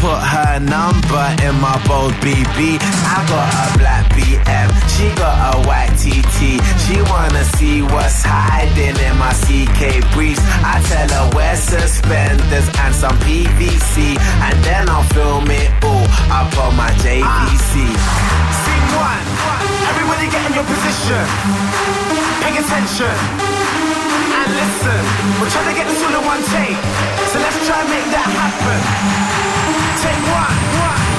put her number in my bold BB. I got a black BM, she got a white TT. She wanna see what's hiding in my CK briefs. I tell her wear suspenders and some PVC. And then I'll film it all up on my JVC. Scene one. Everybody get in your position. Pay attention. And listen. We're trying to get this all in one take. So let's try and make that happen. Take one. Action.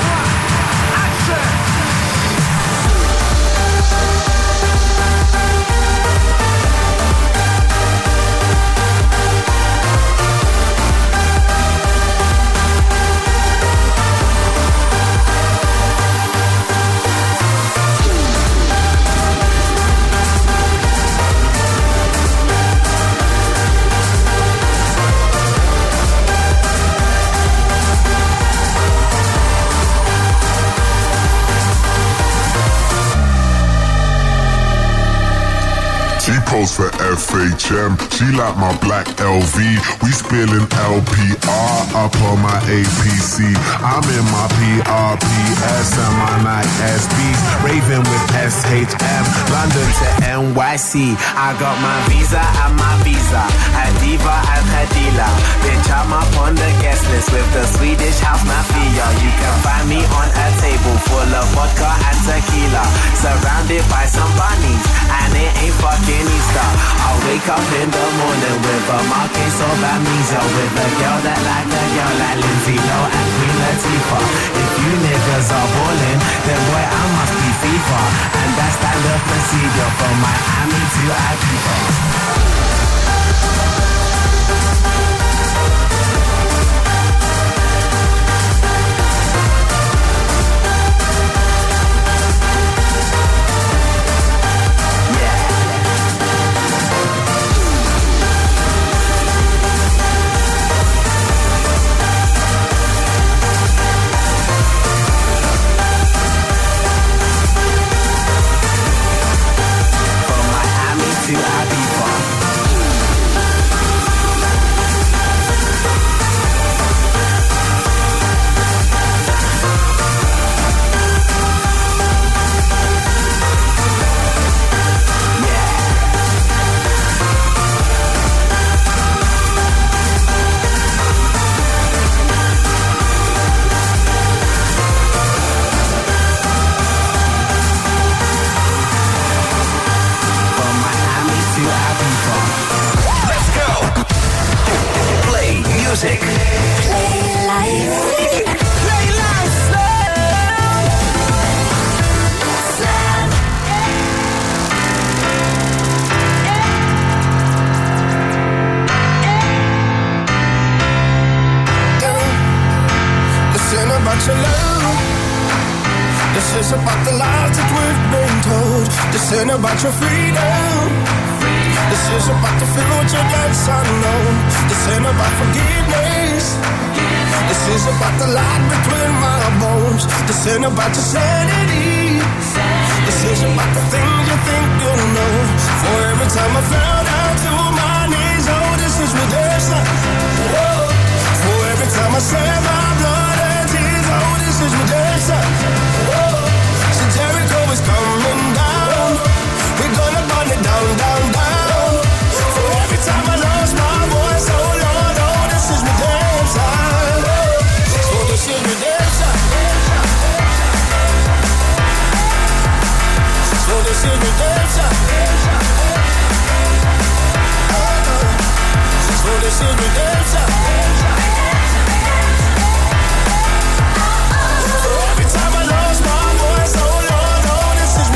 She posed for FHM. She like my black LV. We spilling LPR up on my APC. I'm in my PRPS and my Nike SBs. Raving with SHM. London to NYC. I got my visa and my visa. A diva and dealer. Bitch, I'm up on the guest list with the Swedish house mafia. You can find me on a table full of vodka and tequila. Surrounded by some bunnies. And it ain't fucking I wake up in the morning with a marquise of amnesia. With a girl that like a girl like Lindsay Low and Queen Latifah. If you niggas are ballin', then boy, I must be FIFA. And that's standard procedure from Miami to Ibiza. Ain't about your sanity. This is about the things you think you know. For every time I fell down to my knees, oh, this is redemption. For every time I shed my blood and tears, oh, this is redemption. So Jericho is coming down. We're gonna Is redemption. Every time I lost my voice, oh Lord, oh, this is.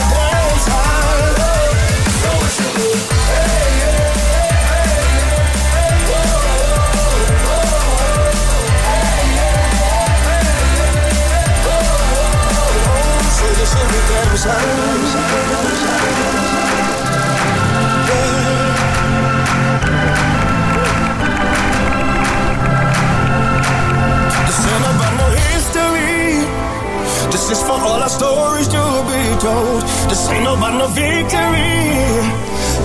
Hey, is for all our stories to be told. This ain't about no victory.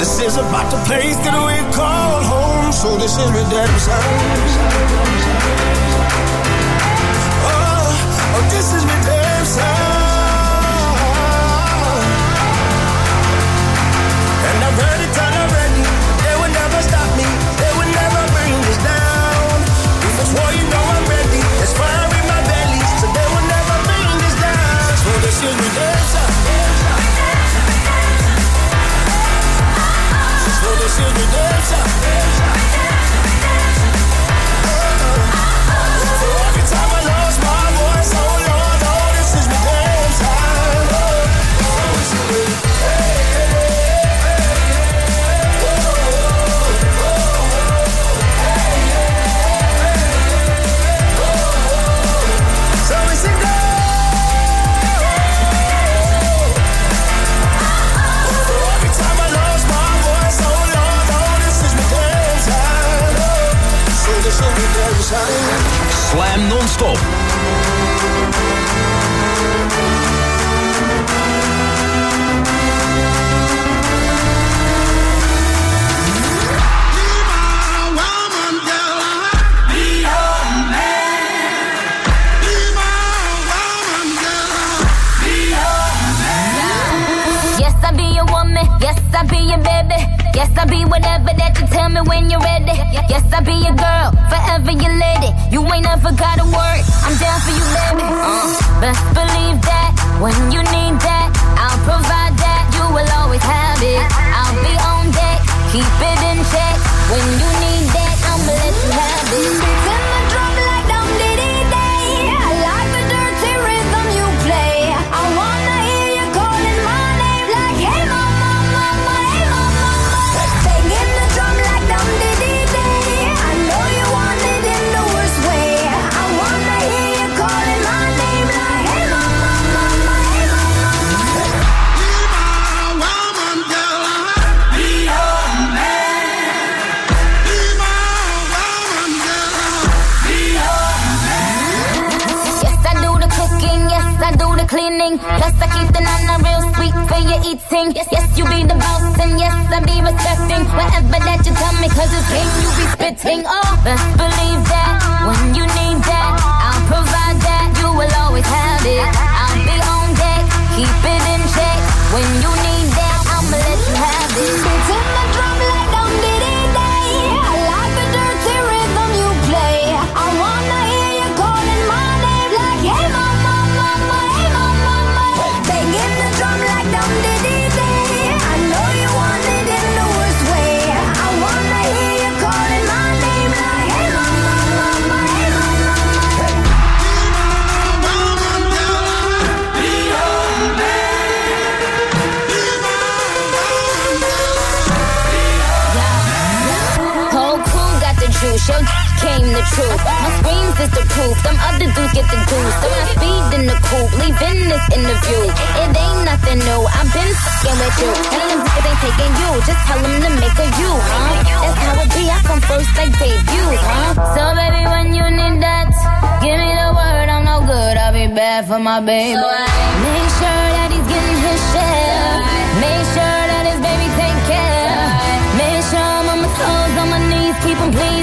This is about the place that we call home. So this is redemption. Oh, oh this is redemption. Down. So this is redemption. So this is Slam non-stop. Yes, I be your woman. Yes, I be your baby. Yes, I be whatever that you tell me when you're ready. Yes, I be your girl, forever your lady. You ain't never gotta worry. I'm down for you, baby. Uh, best believe that when you need that, I'll provide that. You will always have it. I'll be on deck, keep it in check. When you need that, I'ma let you have it. Plus, I keep the nana real sweet for your eating. Yes, yes, you be the boss, and yes, I be respecting whatever that you tell me, cause it's game you be spitting. Oh, best believe that when you need that, I'll provide that. You will always have it. I'll be on deck, keep it in check. When you need that, I'ma let you have it. Came the truth. My screams is the proof, them other dudes get the juice. So I speed in the coupe, leaving this interview. It ain't nothing new, I've been fucking with you. None of them niggas ain't taking you, just tell them to make a you, huh? That's how it be, I come first like debut, huh? So baby, when you need that, give me the word, I'm no good, I'll be bad for my baby. So I Make sure that he's getting his share. Make sure that his baby take care. Make sure I'm on my toes, on my knees, keep him please,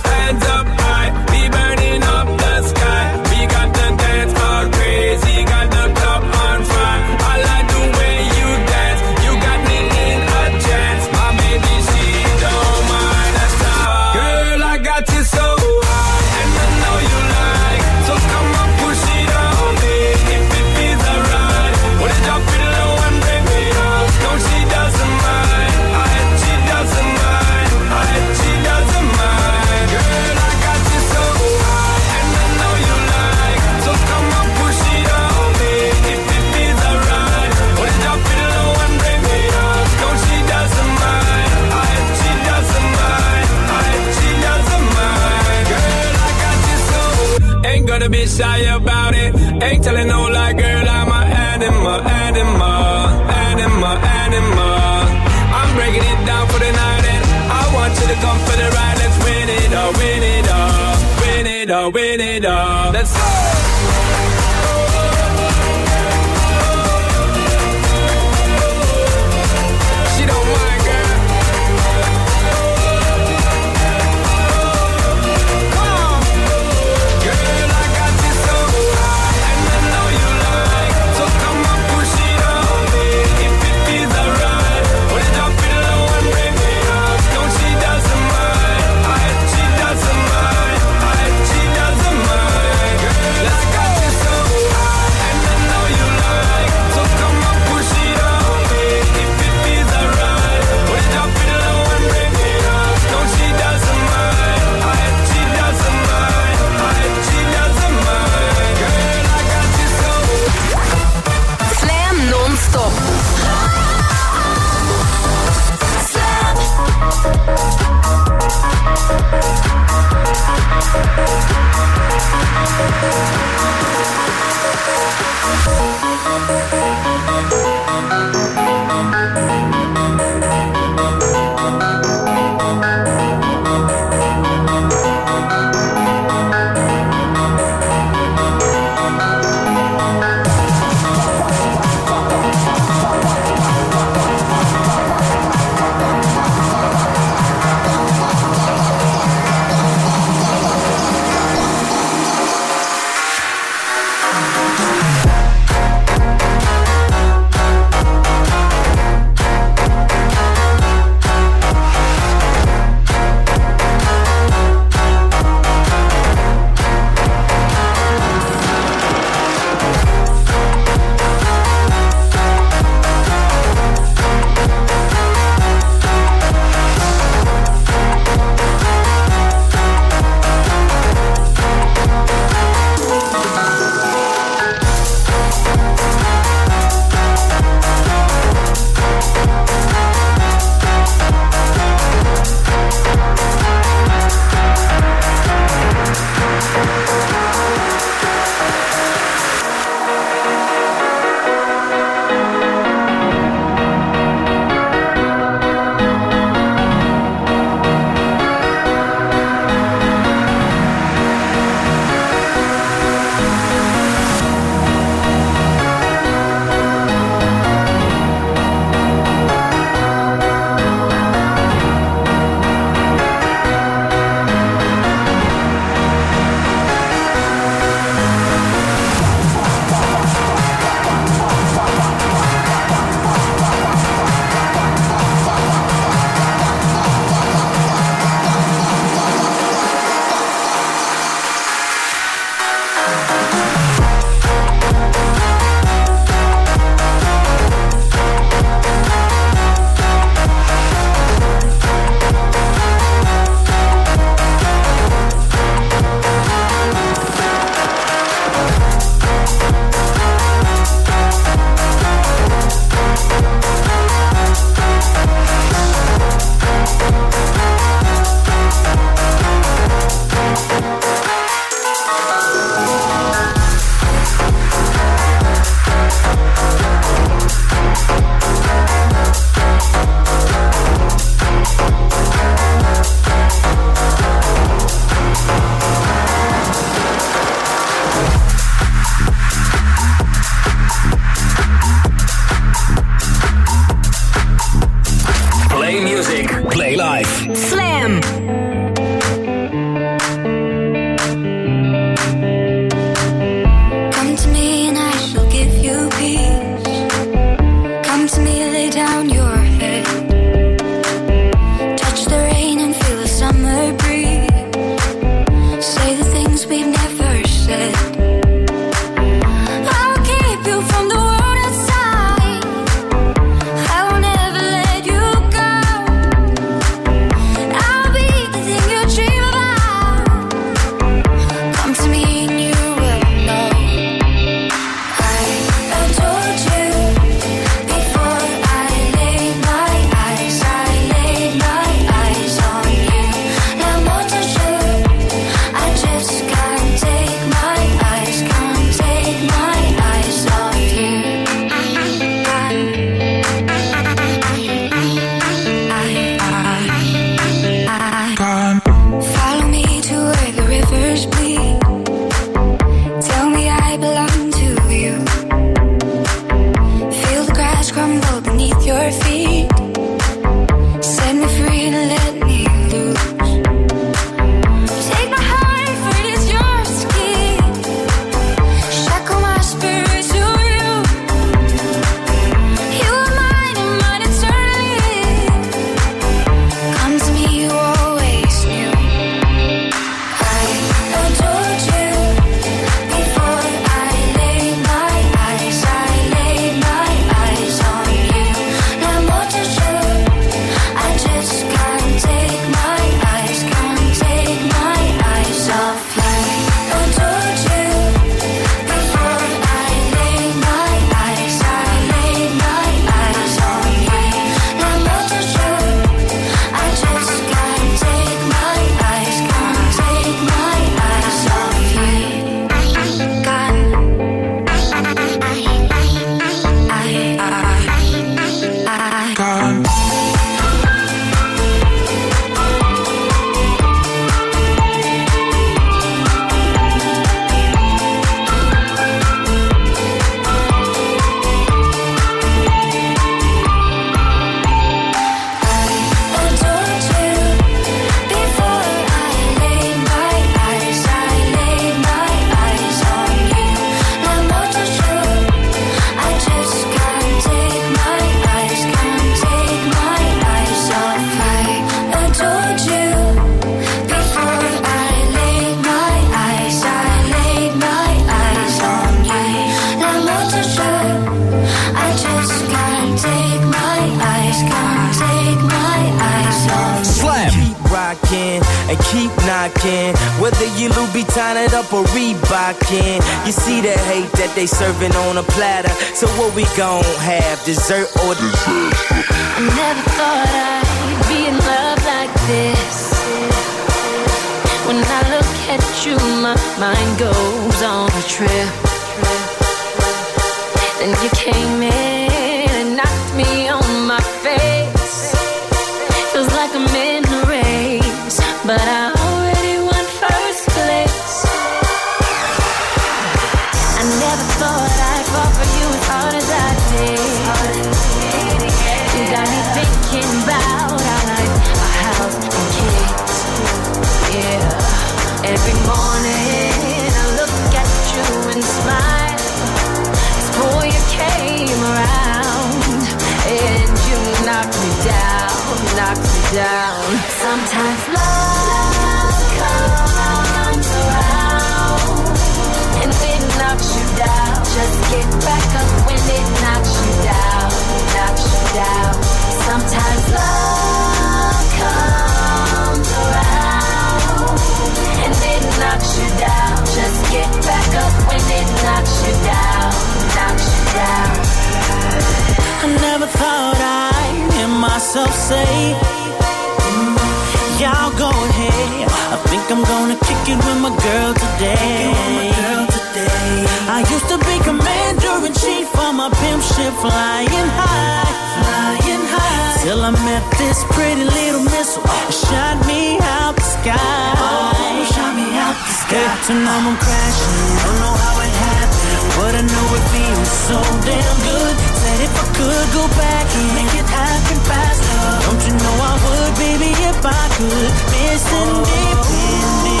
pimp shit flying high, flying high. Till I met this pretty little missile, shot me out the sky. Oh, shot me out the sky. Hate to I'm crashing, don't know how it happened, but I know it feels so damn good. Said if I could go back and make it happen faster, don't you know I would, baby, if I could. Missing deep in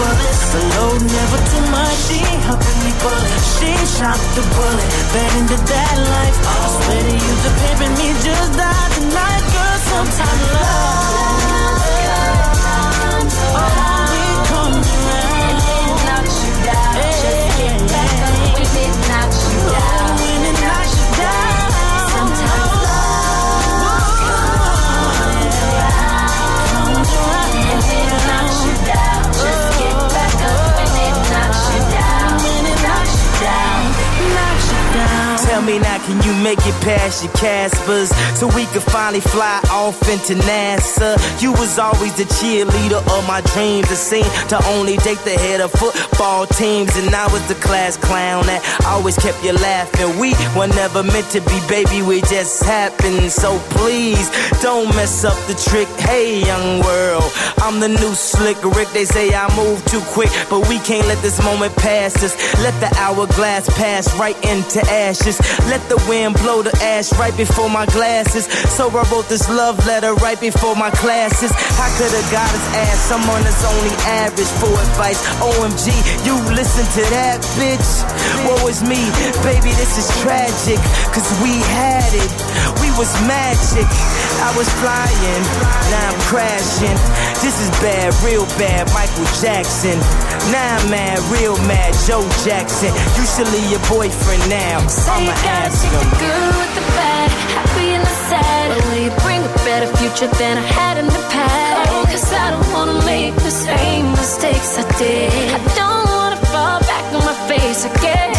bullet. The load never too much. She helping me pull it. She shot the bullet. Bet into that life. I swear to you, the pimp in me just died tonight. Girl, sometimes love. Oh, we come around. Now, can you make it past your Caspers so we could finally fly off into NASA? You was always the cheerleader of my dreams. It seemed to only date the head of football teams, and I was the class clown that always kept you laughing. We were never meant to be, baby. We just happened. So please don't mess up the trick. Hey, young world, I'm the new slick Rick. They say I move too quick, but we can't let this moment pass us. Let the hourglass pass right into ashes. Let the wind blow the ash right before my glasses. So I wrote this love letter right before my classes. I could have got his ass, someone that's only average for advice? OMG, you listen to that, bitch. Woe is me, baby, this is tragic. Cause we had it, we was magic. I was flying, now I'm crashing. This is bad, real bad, Michael Jackson. Now I'm mad, real mad, Joe Jackson. You should leave your boyfriend now. Say I'ma you take the good with the bad, happy and the sad. Will you bring a better future than I had in the past? Oh, cause I don't wanna make the same mistakes I did. I don't wanna fall back on my face again.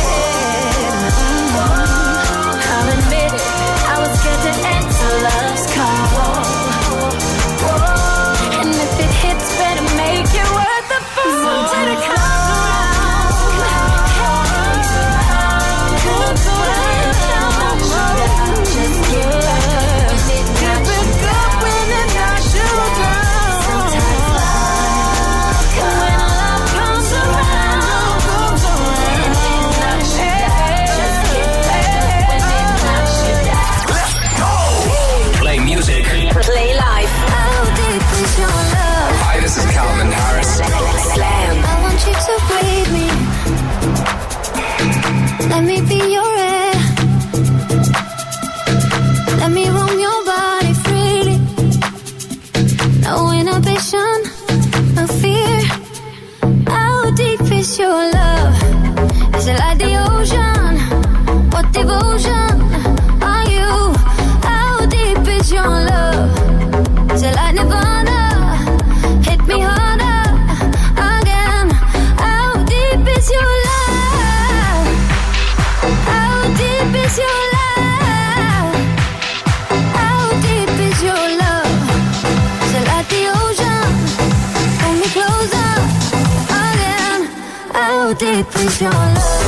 Deep is your love?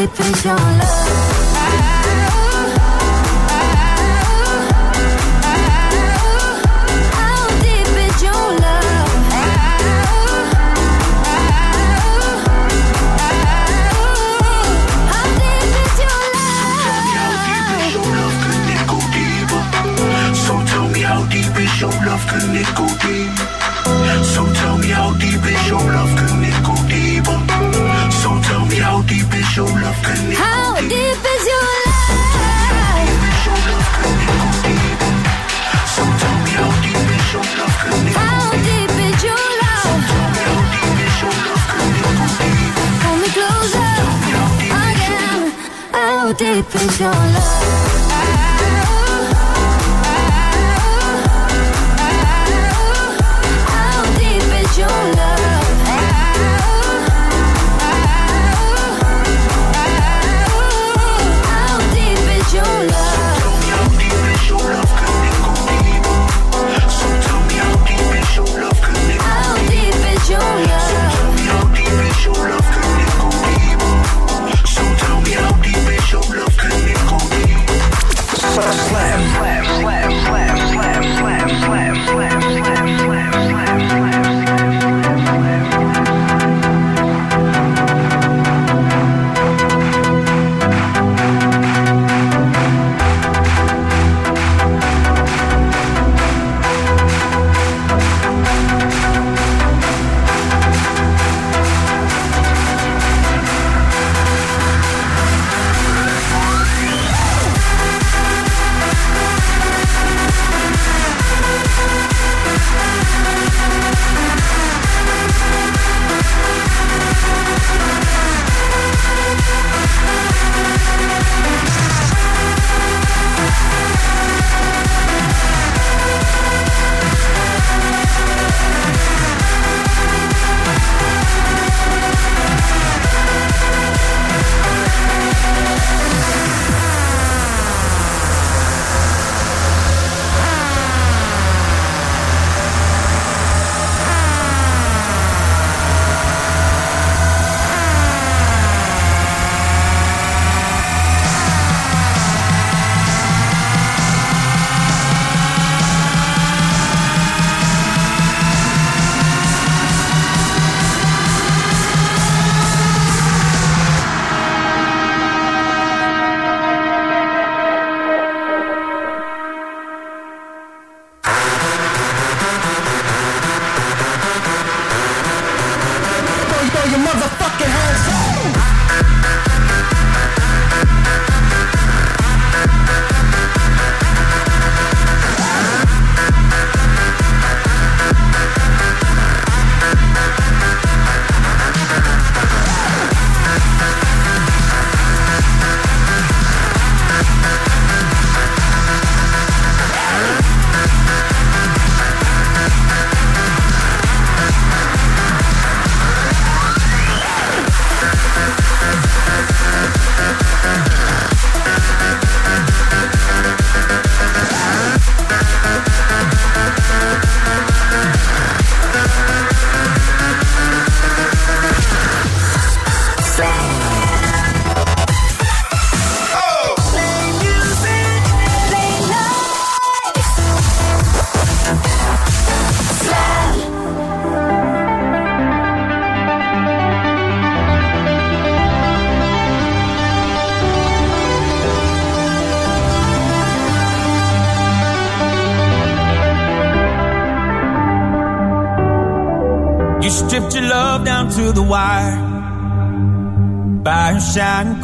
Deep is your love? Deep is your love?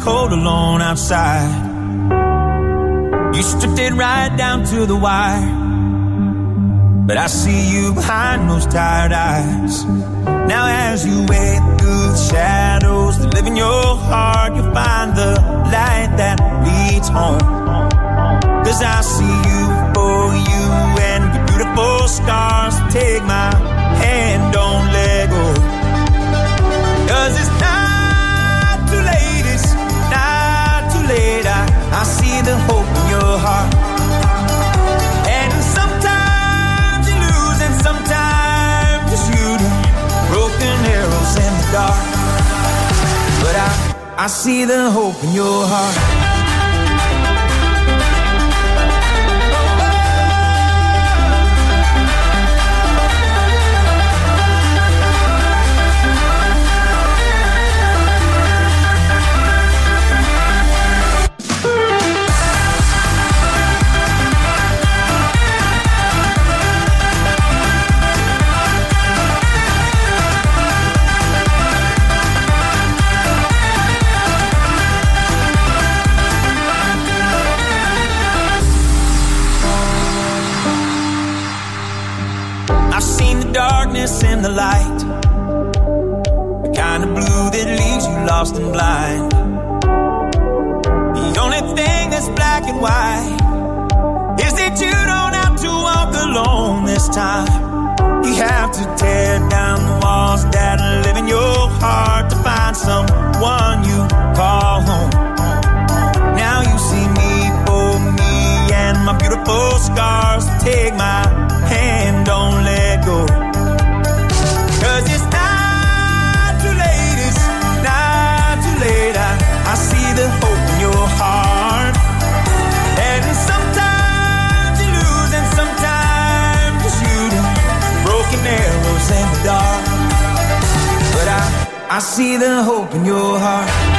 cold alone outside. You stripped it right down to the wire. But I see you behind those tired eyes. Now, as you wade through the shadows that live in your heart, you find the light that leads home. Cause I see you for you and your beautiful scars. Take my the hope in your heart. And sometimes you lose, and sometimes you shoot broken arrows in the dark. But I, I see the hope in your heart. to tear down the walls that live in your heart to find someone you call home. Now you see me for me and my beautiful scars. I see the hope in your heart.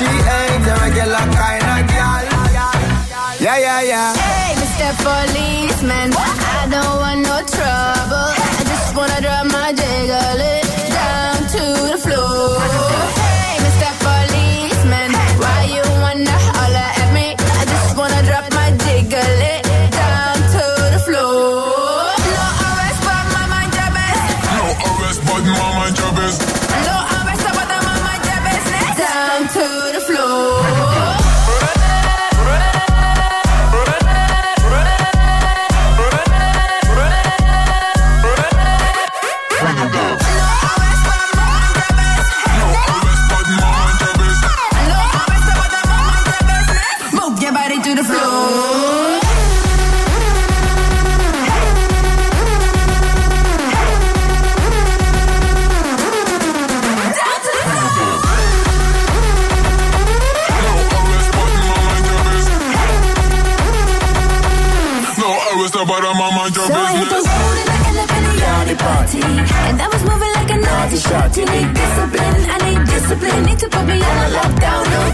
She ain't the regular kind of girl. Yeah, yeah, yeah. Hey, Mr. Policeman, I don't want no trouble. I just wanna drop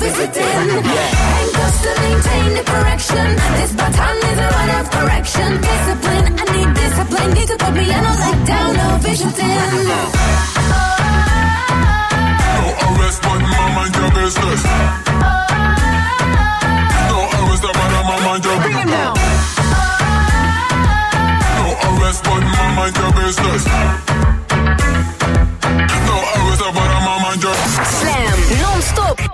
lockdown, no visiting. Handcuffs to maintain the correction. This baton is a run of correction. Discipline, I need discipline. Need to put me on a lockdown, no visiting. No arrest, but my mind your business. No arrest, but my mind your Bring him down. No arrest, but my mind your business. No arrest, but my mind your Slam non-stop.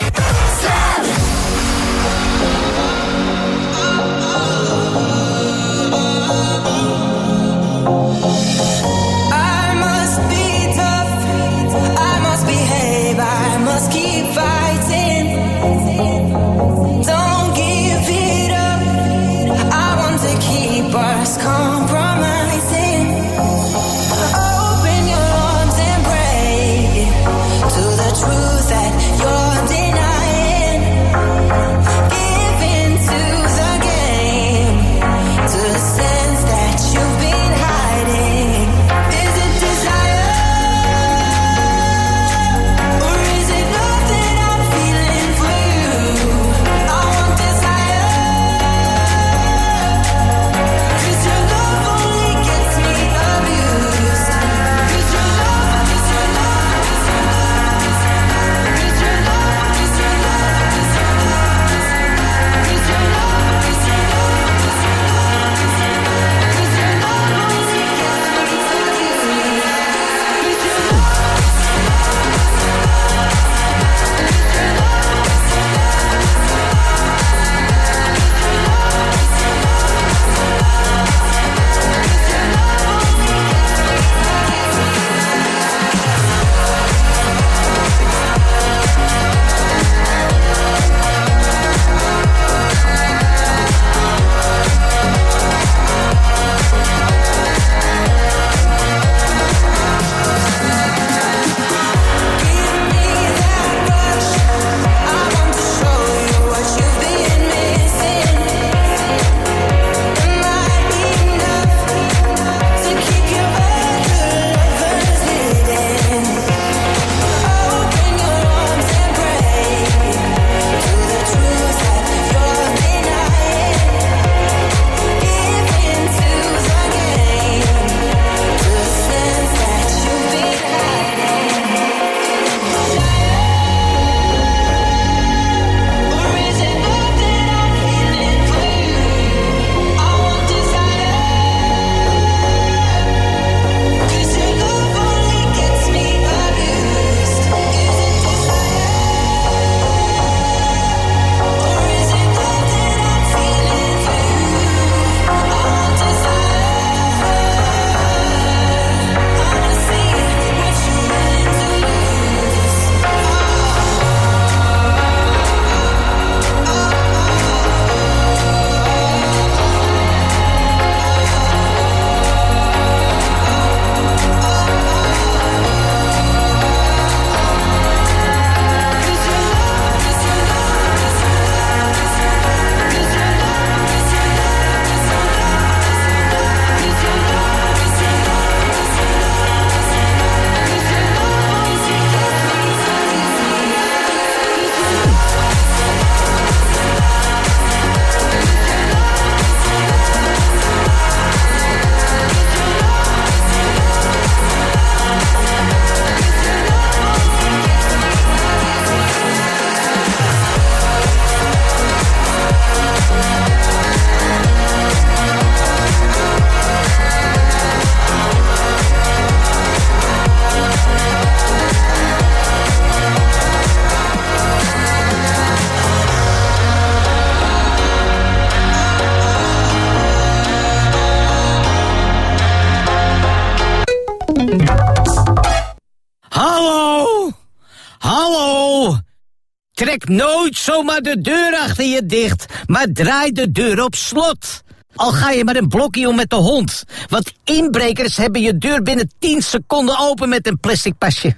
Trek nooit zomaar de deur achter je dicht, maar draai de deur op slot. Al ga je met een blokje om met de hond. Want inbrekers hebben je deur binnen 10 seconden open met een plastic pasje.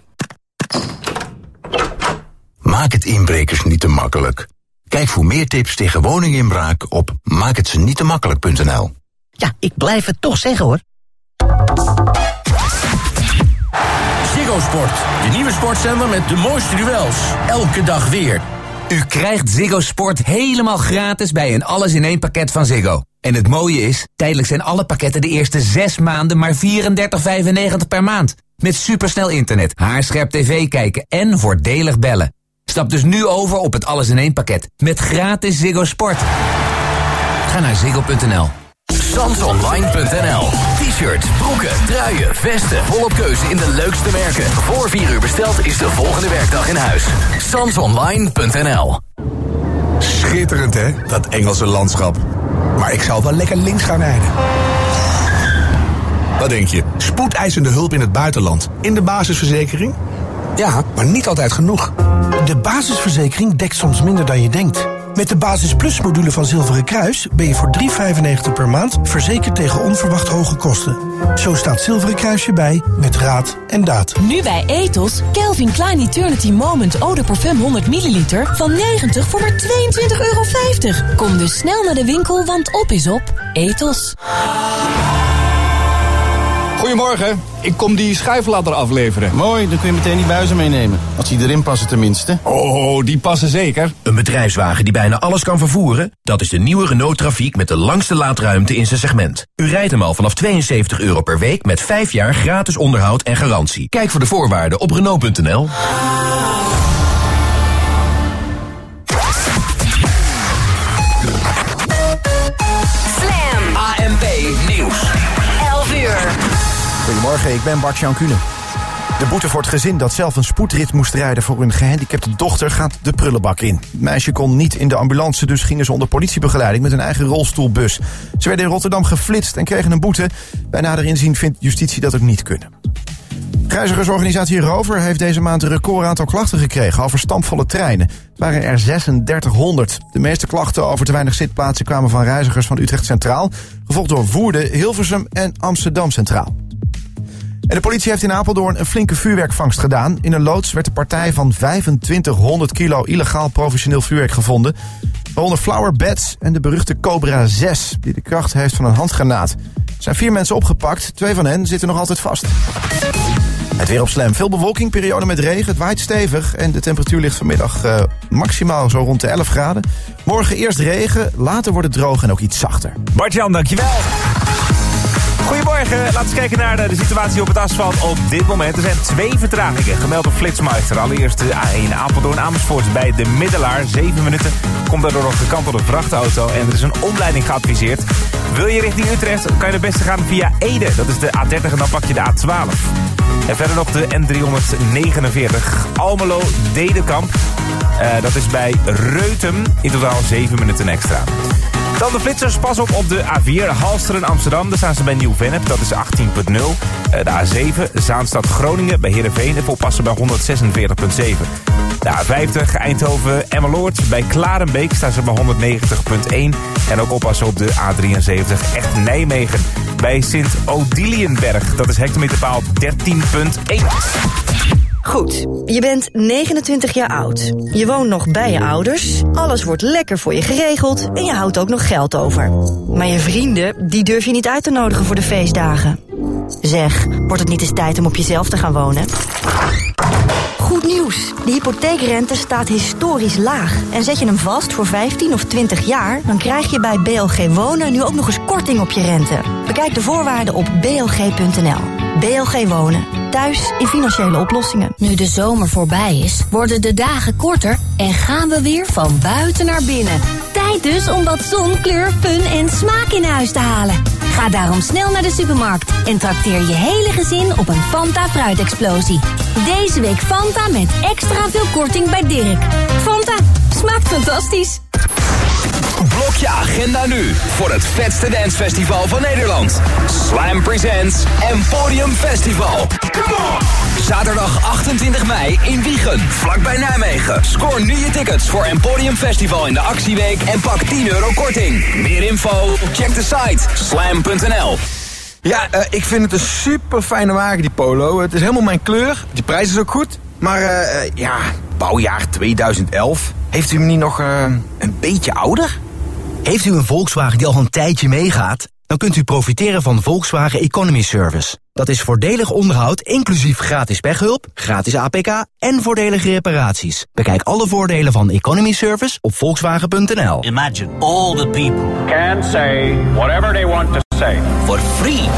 Maak het inbrekers niet te makkelijk. Kijk voor meer tips tegen woninginbraak op maakhetze-niet-te-makkelijk.nl. Ja, ik blijf het toch zeggen hoor. Ziggo Sport, de nieuwe sportzender met de mooiste duels. Elke dag weer. U krijgt Ziggo Sport helemaal gratis bij een alles-in-één pakket van Ziggo. En het mooie is, tijdelijk zijn alle pakketten de eerste zes maanden maar 34,95 per maand. Met supersnel internet, haarscherp tv kijken en voordelig bellen. Stap dus nu over op het alles-in-één pakket met gratis Ziggo Sport. Ga naar ziggo.nl. Sansonline.nl T-shirts, broeken, truien, vesten. Volop keuze in de leukste merken. Voor 4 uur besteld is de volgende werkdag in huis. Sansonline.nl Schitterend hè, dat Engelse landschap. Maar ik zou wel lekker links gaan rijden. Wat denk je? Spoedeisende hulp in het buitenland. In de basisverzekering? Ja, maar niet altijd genoeg. De basisverzekering dekt soms minder dan je denkt. Met de Basis Plus module van Zilveren Kruis ben je voor 3,95 per maand verzekerd tegen onverwacht hoge kosten. Zo staat Zilveren Kruis je bij met raad en daad. Nu bij Ethos, Calvin Klein Eternity Moment Eau de Parfum 100 ml van 90 voor maar 22,50 euro. Kom dus snel naar de winkel, want op is op. Ethos. Goedemorgen, ik kom die schuifladder afleveren. Mooi, dan kun je meteen die buizen meenemen. Als die erin passen tenminste. Oh, die passen zeker. Een bedrijfswagen die bijna alles kan vervoeren? Dat is de nieuwe Renault Trafiek met de langste laadruimte in zijn segment. U rijdt hem al vanaf 72 euro per week met 5 jaar gratis onderhoud en garantie. Kijk voor de voorwaarden op Renault.nl. Goedemorgen, ik ben Bart-Jan Kuhne. De boete voor het gezin dat zelf een spoedrit moest rijden voor hun gehandicapte dochter gaat de prullenbak in. Het meisje kon niet in de ambulance, dus gingen ze onder politiebegeleiding met een eigen rolstoelbus. Ze werden in Rotterdam geflitst en kregen een boete. Bij nader inzien vindt justitie dat ook niet kunnen. Reizigersorganisatie Rover heeft deze maand een record aantal klachten gekregen over stampvolle treinen. Het waren er 3600. De meeste klachten over te weinig zitplaatsen kwamen van reizigers van Utrecht Centraal, gevolgd door Woerden, Hilversum en Amsterdam Centraal. De politie heeft in Apeldoorn een flinke vuurwerkvangst gedaan. In een loods werd de partij van 2500 kilo illegaal professioneel vuurwerk gevonden. Waaronder flower beds en de beruchte Cobra 6, die de kracht heeft van een handgranaat. Er zijn vier mensen opgepakt, twee van hen zitten nog altijd vast. Het weer op Slam. Veel bewolking, periode met regen. Het waait stevig en de temperatuur ligt vanmiddag eh, maximaal zo rond de 11 graden. Morgen eerst regen, later wordt het droog en ook iets zachter. Bart-Jan, dankjewel. Goedemorgen, laten we kijken naar de, situatie op het asfalt op dit moment. Er zijn twee vertragingen gemeld op Flitsmeister. Allereerst de A1 Apeldoorn Amersfoort bij de Middelaar. Zeven minuten komt daardoor nog gekantelde vrachtauto en er is een omleiding geadviseerd. Wil je richting Utrecht, kan je het beste gaan via Ede. Dat is de A30 en dan pak je de A12. En verder nog de N349 Almelo Dedenkamp. Eh, dat is bij Reutem in totaal 7 minuten extra. Dan de flitsers, pas op op de A4 Halsteren Amsterdam. Daar staan ze bij Nieuw-Vennep, dat is 18.0. Eh, De A7 Zaanstad Groningen bij Heerenveen. En bij 146.7. De A50 Eindhoven Emmeloord bij Klarenbeek staan ze bij 190.1. En ook oppassen op de A73 Echt Nijmegen bij Sint-Odiliënberg. Dat is hectometerpaal 13.1. Goed, je bent 29 jaar oud. Je woont nog bij je ouders. Alles wordt lekker voor je geregeld en je houdt ook nog geld over. Maar je vrienden, die durf je niet uit te nodigen voor de feestdagen. Zeg, wordt het niet eens tijd om op jezelf te gaan wonen? Goed nieuws. De hypotheekrente staat historisch laag. En zet je hem vast voor 15 of 20 jaar... dan krijg je bij BLG Wonen nu ook nog eens korting op je rente. Bekijk de voorwaarden op blg.nl. BLG Wonen. Thuis in financiële oplossingen. Nu de zomer voorbij is, worden de dagen korter en gaan we weer van buiten naar binnen. Tijd dus om wat zon, kleur, fun en smaak in huis te halen. Ga daarom snel naar de supermarkt en trakteer je hele gezin op een Fanta fruitexplosie. Deze week Fanta met extra veel korting bij Dirk. Fanta, smaakt fantastisch. Je agenda nu voor het vetste dancefestival van Nederland. Slam Presents Emporium Festival. Come on! Zaterdag 28 mei in Wiegen, vlakbij Nijmegen. Scoor nu je tickets voor Emporium Festival in de actieweek en pak 10 euro korting. Meer info? Check de site slam.nl. Ja, eh, ik vind het een super fijne wagen, die Polo. Het is helemaal mijn kleur. Die prijs is ook goed. Maar eh, ja, bouwjaar 2011. Heeft u hem niet nog eh, een beetje ouder? Heeft u een Volkswagen die al een tijdje meegaat? Dan kunt u profiteren van Volkswagen Economy Service. Dat is voordelig onderhoud, inclusief gratis pechhulp, gratis APK en voordelige reparaties. Bekijk alle voordelen van Economy Service op volkswagen.nl. Imagine all the people can say whatever they want to say for free.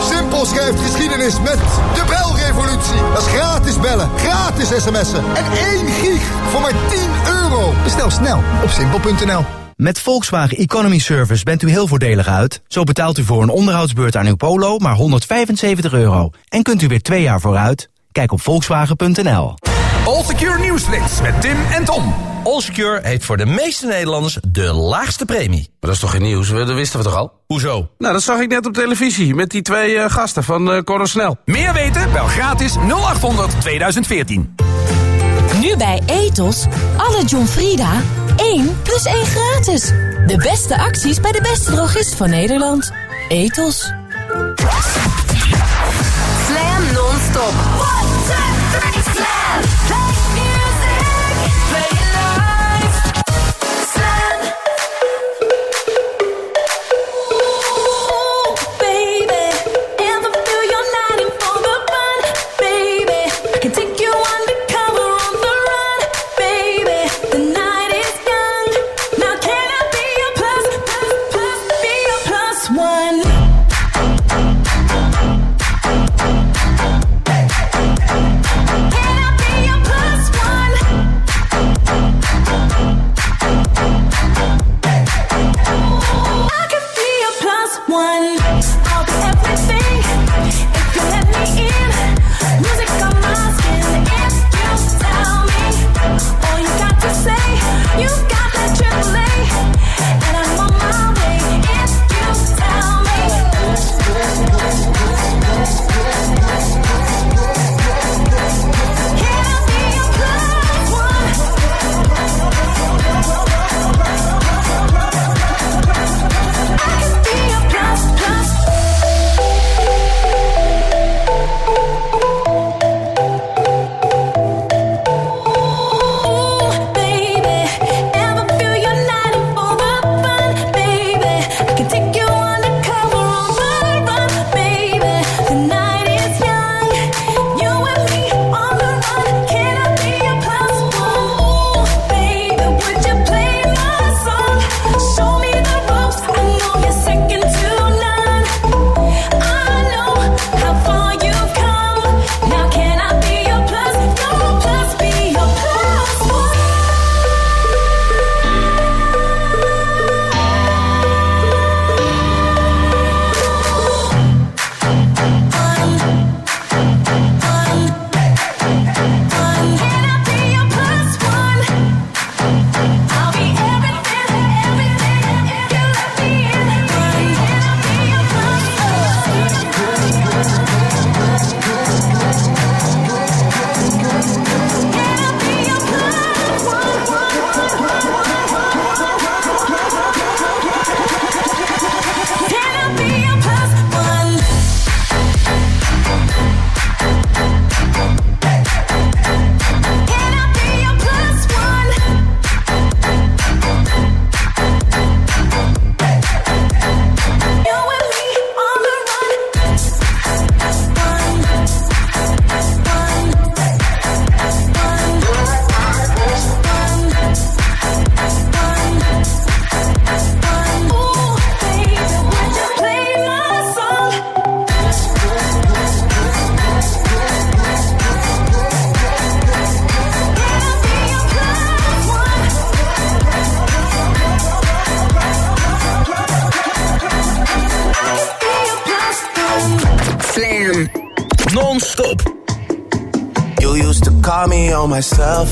Simpel schrijft geschiedenis met de belrevolutie. Dat is gratis bellen, gratis sms'en en 1 gig voor maar 10 euro. Bestel snel op simpel.nl. Met Volkswagen Economy Service bent u heel voordelig uit. Zo betaalt u voor een onderhoudsbeurt aan uw Polo maar 175 euro. En kunt u weer twee jaar vooruit? Kijk op volkswagen.nl. Allsecure Nieuwsflits met Tim en Tom. Allsecure heeft voor de meeste Nederlanders de laagste premie. Maar dat is toch geen nieuws? Dat wisten we toch al? Hoezo? Nou, dat zag ik net op televisie met die twee eh, gasten van uh, Corre Snel. Meer weten? Bel gratis 0800 2014. Nu bij Ethos, alle John Frieda, 1 plus 1 gratis. De beste acties bij de beste drogist van Nederland. Ethos. Slam non-stop. One, two, three, slam. One.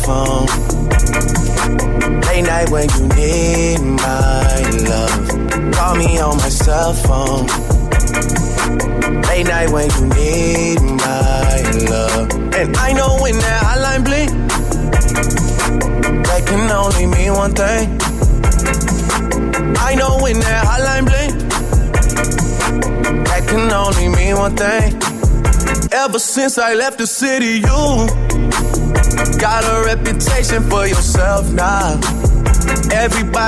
Phone. Late night when you need my love. Call me on my cell phone. Late night when you need my love. And I know when that hotline bling, that can only mean one thing. I know when that hotline bling, that can only mean one thing. Ever since I left the city, you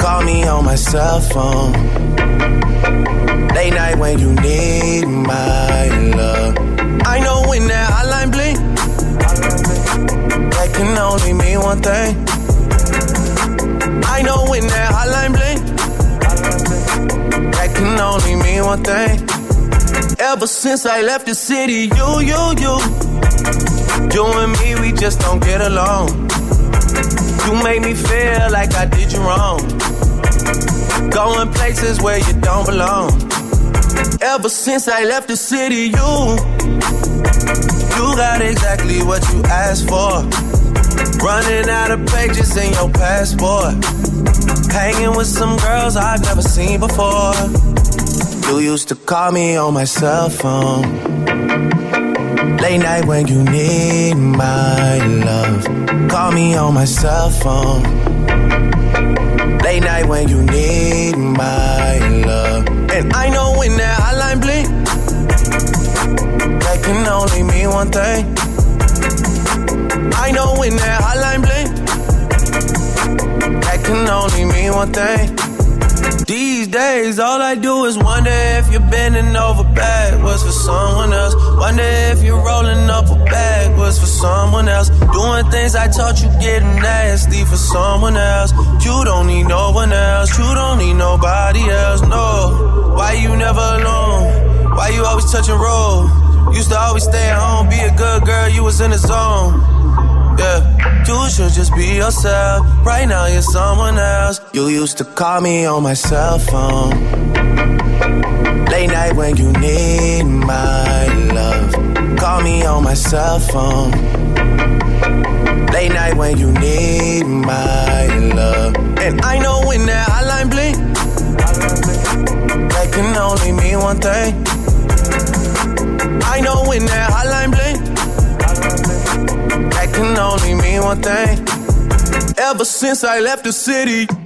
Call me on my cell phone. Late night when you need my love. I know when that hotline bling, that can only mean one thing. I know when that hotline bling, that can only mean one thing. Ever since I left the city, you, you, you, you and me, we just don't get along. You made me feel like I did you wrong. Going places where you don't belong. Ever since I left the city, you you got exactly what you asked for. Running out of pages in your passport. Hanging with some girls I've never seen before. You used to call me on my cell phone. Late night when you need my love. Call me on my cell phone. Late night when you need one thing. I know when that hotline bling, that can only mean one thing. These days, all I do is wonder if you're bending over backwards for someone else. Wonder if you're rolling up a bag was for someone else. Doing things I taught you getting nasty for someone else. You don't need no one else. You don't need nobody else. No. Why you never alone? Why you always touching roll? Used to always stay at home, be a good girl. You was in the zone. Yeah, you should just be yourself. Right now, you're someone else. You used to call me on my cell phone. Late night when you need my love. Call me on my cell phone. Late night when you need my love. And I know when that hotline bling, that can only mean one thing. I know when that hotline bling that can only mean one thing. Ever since I left the city.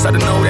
I want know that.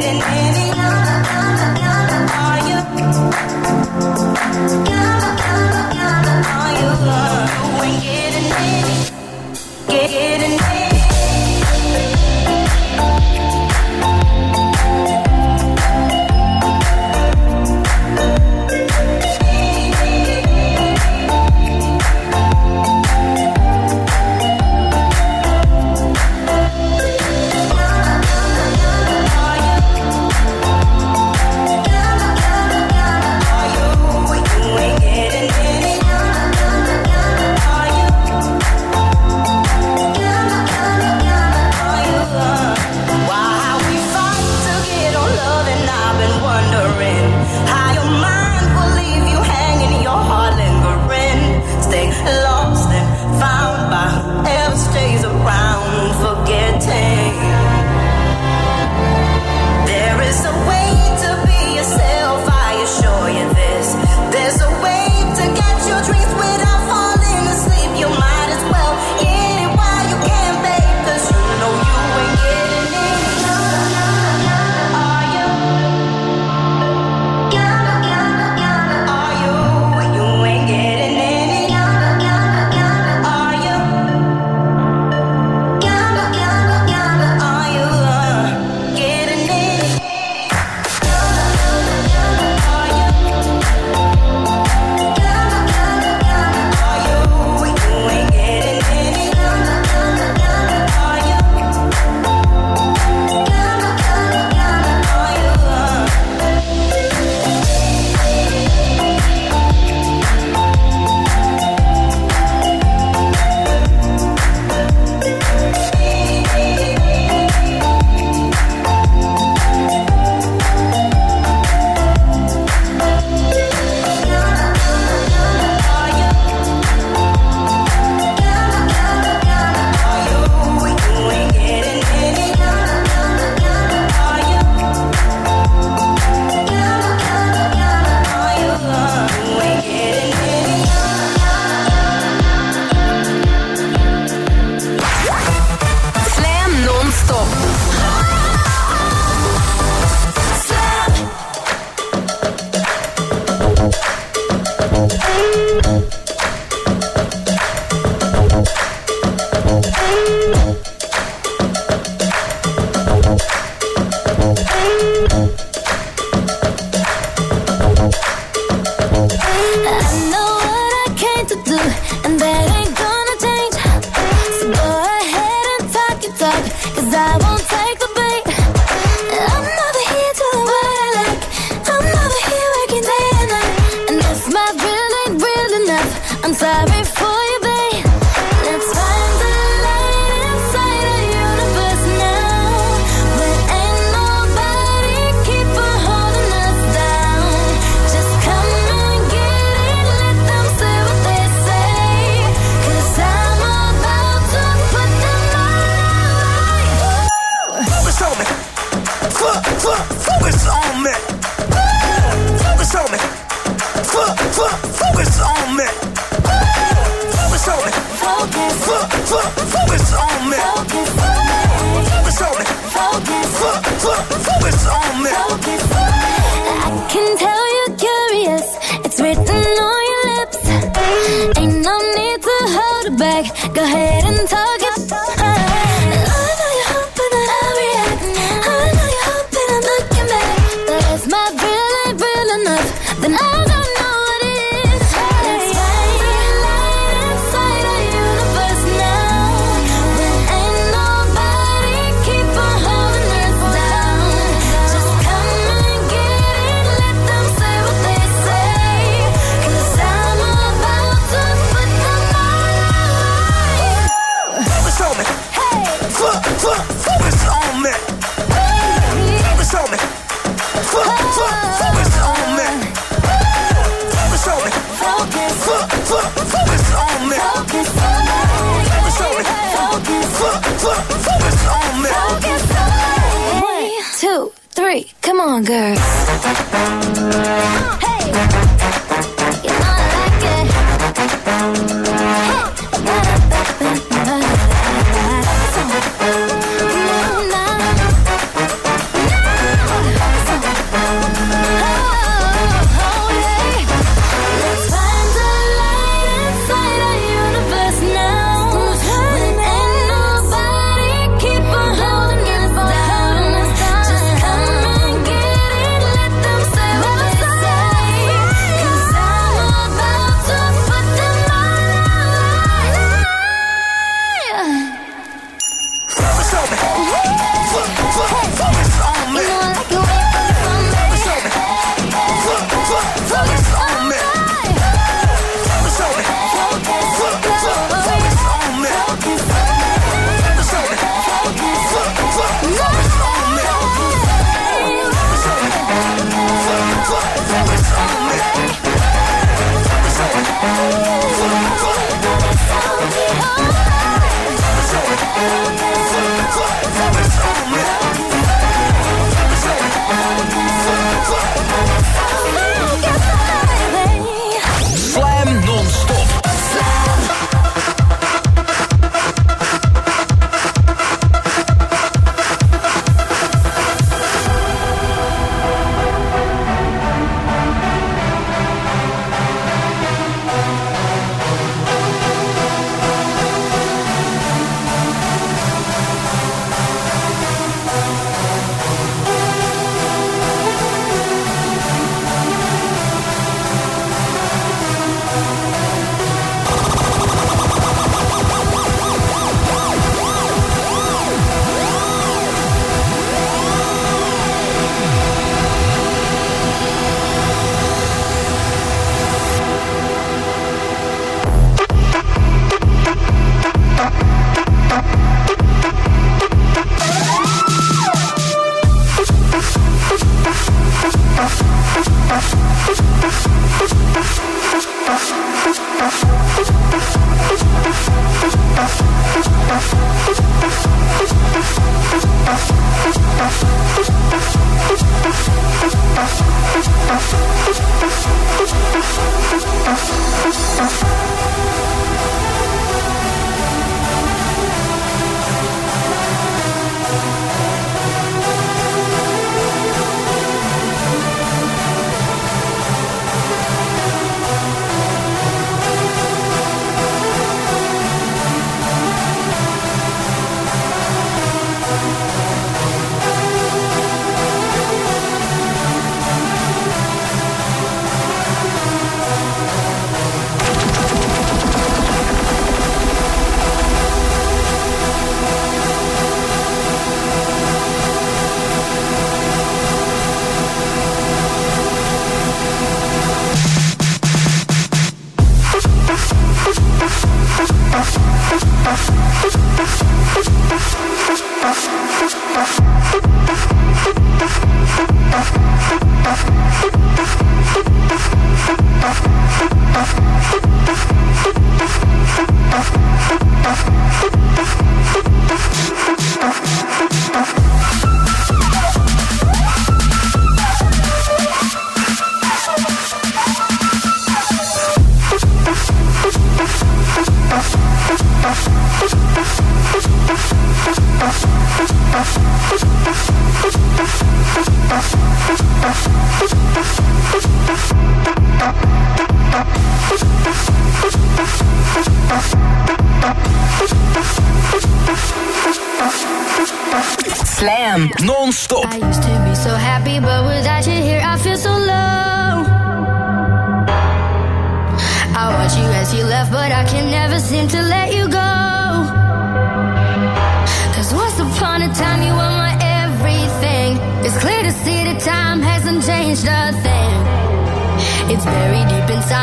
waiting, baby. Are you?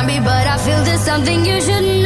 zombie, but I feel there's something you should know.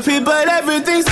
But everything's